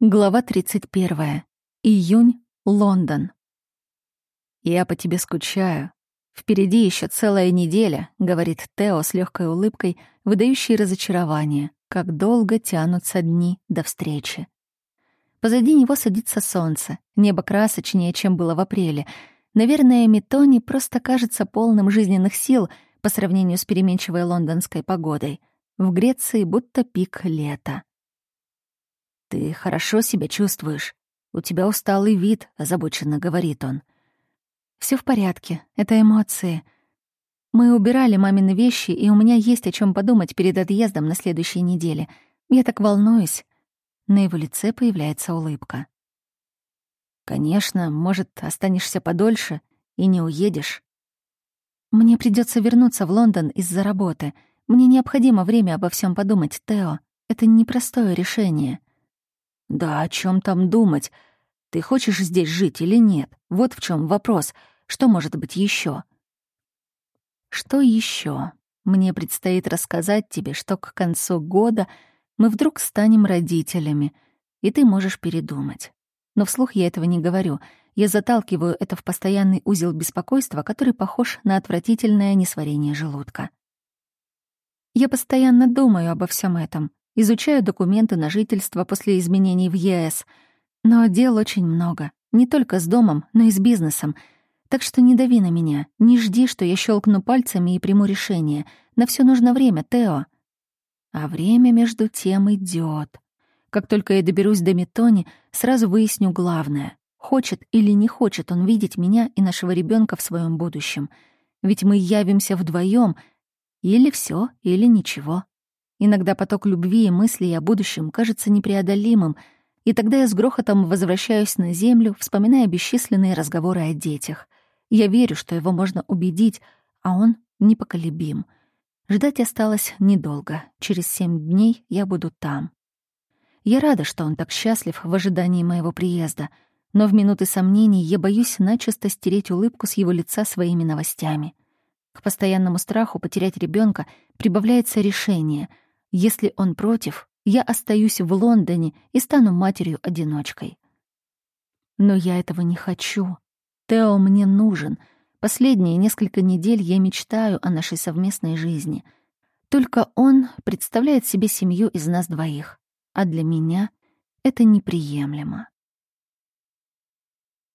Глава 31. Июнь, Лондон. «Я по тебе скучаю. Впереди еще целая неделя», — говорит Тео с легкой улыбкой, выдающей разочарование, как долго тянутся дни до встречи. Позади него садится солнце, небо красочнее, чем было в апреле. Наверное, Метони просто кажется полным жизненных сил по сравнению с переменчивой лондонской погодой. В Греции будто пик лета. «Ты хорошо себя чувствуешь? У тебя усталый вид», — озабоченно говорит он. Все в порядке, это эмоции. Мы убирали мамины вещи, и у меня есть о чем подумать перед отъездом на следующей неделе. Я так волнуюсь». На его лице появляется улыбка. «Конечно, может, останешься подольше и не уедешь». «Мне придется вернуться в Лондон из-за работы. Мне необходимо время обо всем подумать, Тео. Это непростое решение». Да о чем там думать? Ты хочешь здесь жить или нет? Вот в чем вопрос. Что может быть еще? Что еще? Мне предстоит рассказать тебе, что к концу года мы вдруг станем родителями, и ты можешь передумать. Но вслух я этого не говорю. Я заталкиваю это в постоянный узел беспокойства, который похож на отвратительное несварение желудка. Я постоянно думаю обо всем этом, изучаю документы на жительство после изменений в ЕС. Но дел очень много, не только с домом, но и с бизнесом. Так что не дави на меня, не жди, что я щелкну пальцами и приму решение. На все нужно время, Тео. А время между тем идет. Как только я доберусь до Метони, сразу выясню главное. Хочет или не хочет он видеть меня и нашего ребенка в своем будущем. Ведь мы явимся вдвоем, или все, или ничего. Иногда поток любви и мыслей о будущем кажется непреодолимым, и тогда я с грохотом возвращаюсь на землю, вспоминая бесчисленные разговоры о детях. Я верю, что его можно убедить, а он непоколебим. Ждать осталось недолго. Через семь дней я буду там. Я рада, что он так счастлив в ожидании моего приезда, но в минуты сомнений я боюсь начисто стереть улыбку с его лица своими новостями. К постоянному страху потерять ребенка прибавляется решение — если он против, я остаюсь в Лондоне и стану матерью-одиночкой. Но я этого не хочу. Тео мне нужен. Последние несколько недель я мечтаю о нашей совместной жизни. Только он представляет себе семью из нас двоих, а для меня это неприемлемо.